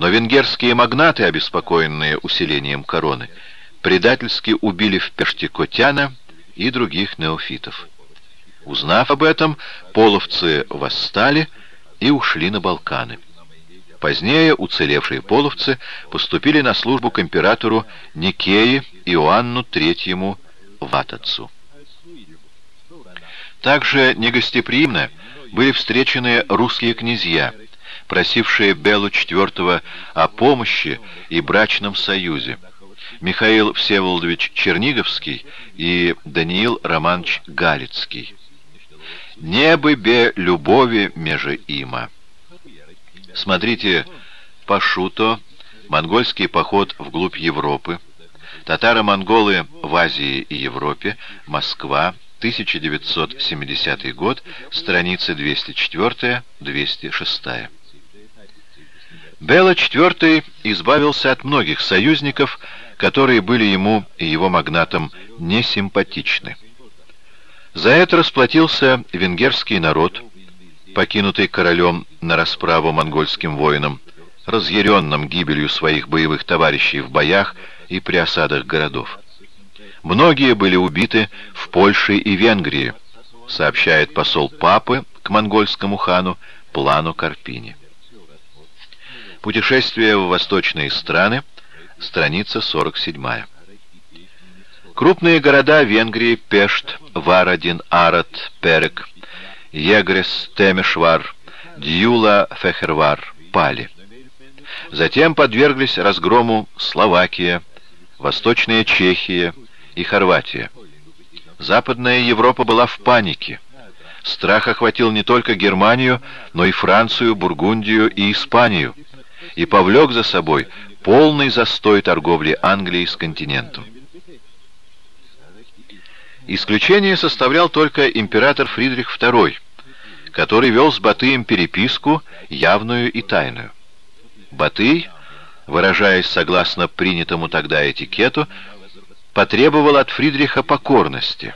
Но венгерские магнаты, обеспокоенные усилением короны, предательски убили в Пеште Котяна и других неофитов. Узнав об этом, половцы восстали и ушли на Балканы. Позднее уцелевшие половцы поступили на службу к императору Никее Иоанну III Ватацу. Также негостеприимно были встречены русские князья, просившие Белу IV о помощи и брачном союзе. Михаил Всеволодович Черниговский и Даниил Романович Галицкий. «Не бы бе любови меже има». Смотрите Пашуто, монгольский поход вглубь Европы, татаро-монголы в Азии и Европе, Москва, 1970 год, страницы 204-206. Белла IV избавился от многих союзников, которые были ему и его магнатам несимпатичны. За это расплатился венгерский народ, покинутый королем на расправу монгольским воинам, разъяренным гибелью своих боевых товарищей в боях и при осадах городов. Многие были убиты в Польше и Венгрии, сообщает посол Папы к монгольскому хану Плану Карпини. Путешествие в восточные страны, страница 47. Крупные города Венгрии Пешт, Варадин, Арат, Перек, Егрес, Темешвар, Дьюла, Фехервар пали. Затем подверглись разгрому Словакия, Восточная Чехия и Хорватия. Западная Европа была в панике. Страх охватил не только Германию, но и Францию, Бургундию и Испанию и повлек за собой полный застой торговли Англии с континентом. Исключение составлял только император Фридрих II, который вел с Батыем переписку, явную и тайную. Батый, выражаясь согласно принятому тогда этикету, потребовал от Фридриха покорности,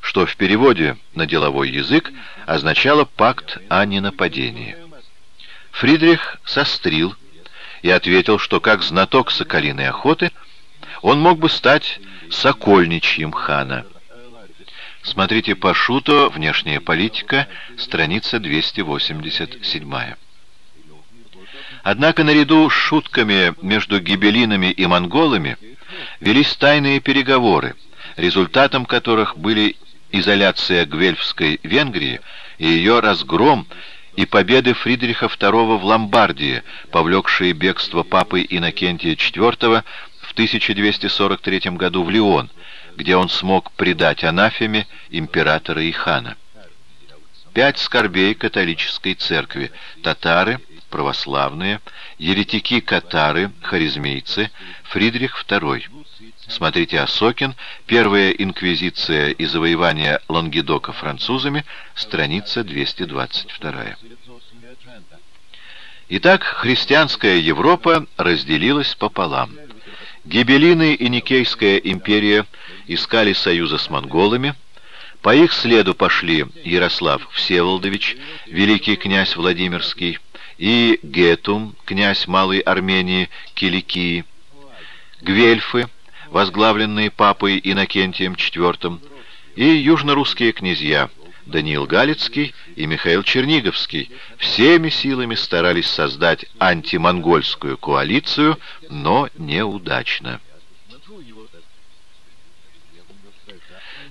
что в переводе на деловой язык означало пакт о ненападении. Фридрих сострил и ответил, что как знаток соколиной охоты он мог бы стать сокольничьим хана. Смотрите по Шуто «Внешняя политика», страница 287. Однако наряду с шутками между гибелинами и монголами велись тайные переговоры, результатом которых были изоляция Гвельфской Венгрии и ее разгром и победы Фридриха II в Ломбардии, повлекшие бегство папы Иннокентия IV в 1243 году в Лион, где он смог предать анафеме императора и хана. Пять скорбей католической церкви – татары, православные, еретики-катары, харизмейцы, Фридрих II. Смотрите Осокин, Первая инквизиция и завоевание Лангедока французами, страница 222. Итак, христианская Европа разделилась пополам. Гибелины и Никейская империя искали союза с монголами, по их следу пошли Ярослав Всеволодович, великий князь Владимирский, и Гетум, князь Малой Армении, Киликии, Гвельфы, возглавленные папой Иннокентием IV, и южнорусские князья Даниил Галицкий и Михаил Черниговский всеми силами старались создать антимонгольскую коалицию, но неудачно.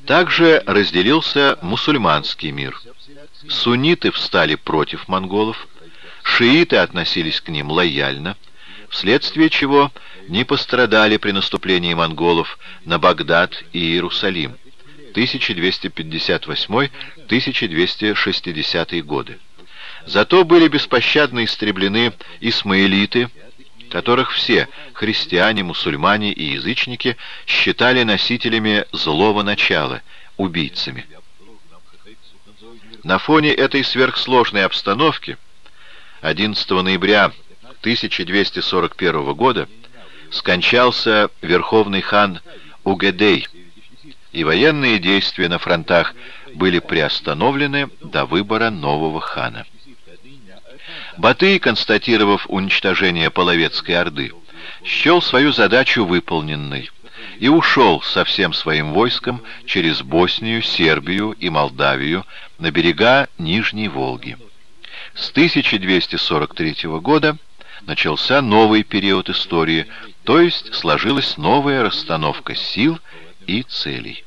Также разделился мусульманский мир. Сунниты встали против монголов, шииты относились к ним лояльно, вследствие чего не пострадали при наступлении монголов на Багдад и Иерусалим 1258-1260 годы. Зато были беспощадно истреблены исмаилиты, которых все христиане, мусульмане и язычники считали носителями злого начала, убийцами. На фоне этой сверхсложной обстановки 11 ноября 1241 года скончался верховный хан Угедей, и военные действия на фронтах были приостановлены до выбора нового хана. Батый, констатировав уничтожение Половецкой Орды, счел свою задачу выполненной и ушел со всем своим войском через Боснию, Сербию и Молдавию на берега Нижней Волги. С 1243 года начался новый период истории, то есть сложилась новая расстановка сил и целей.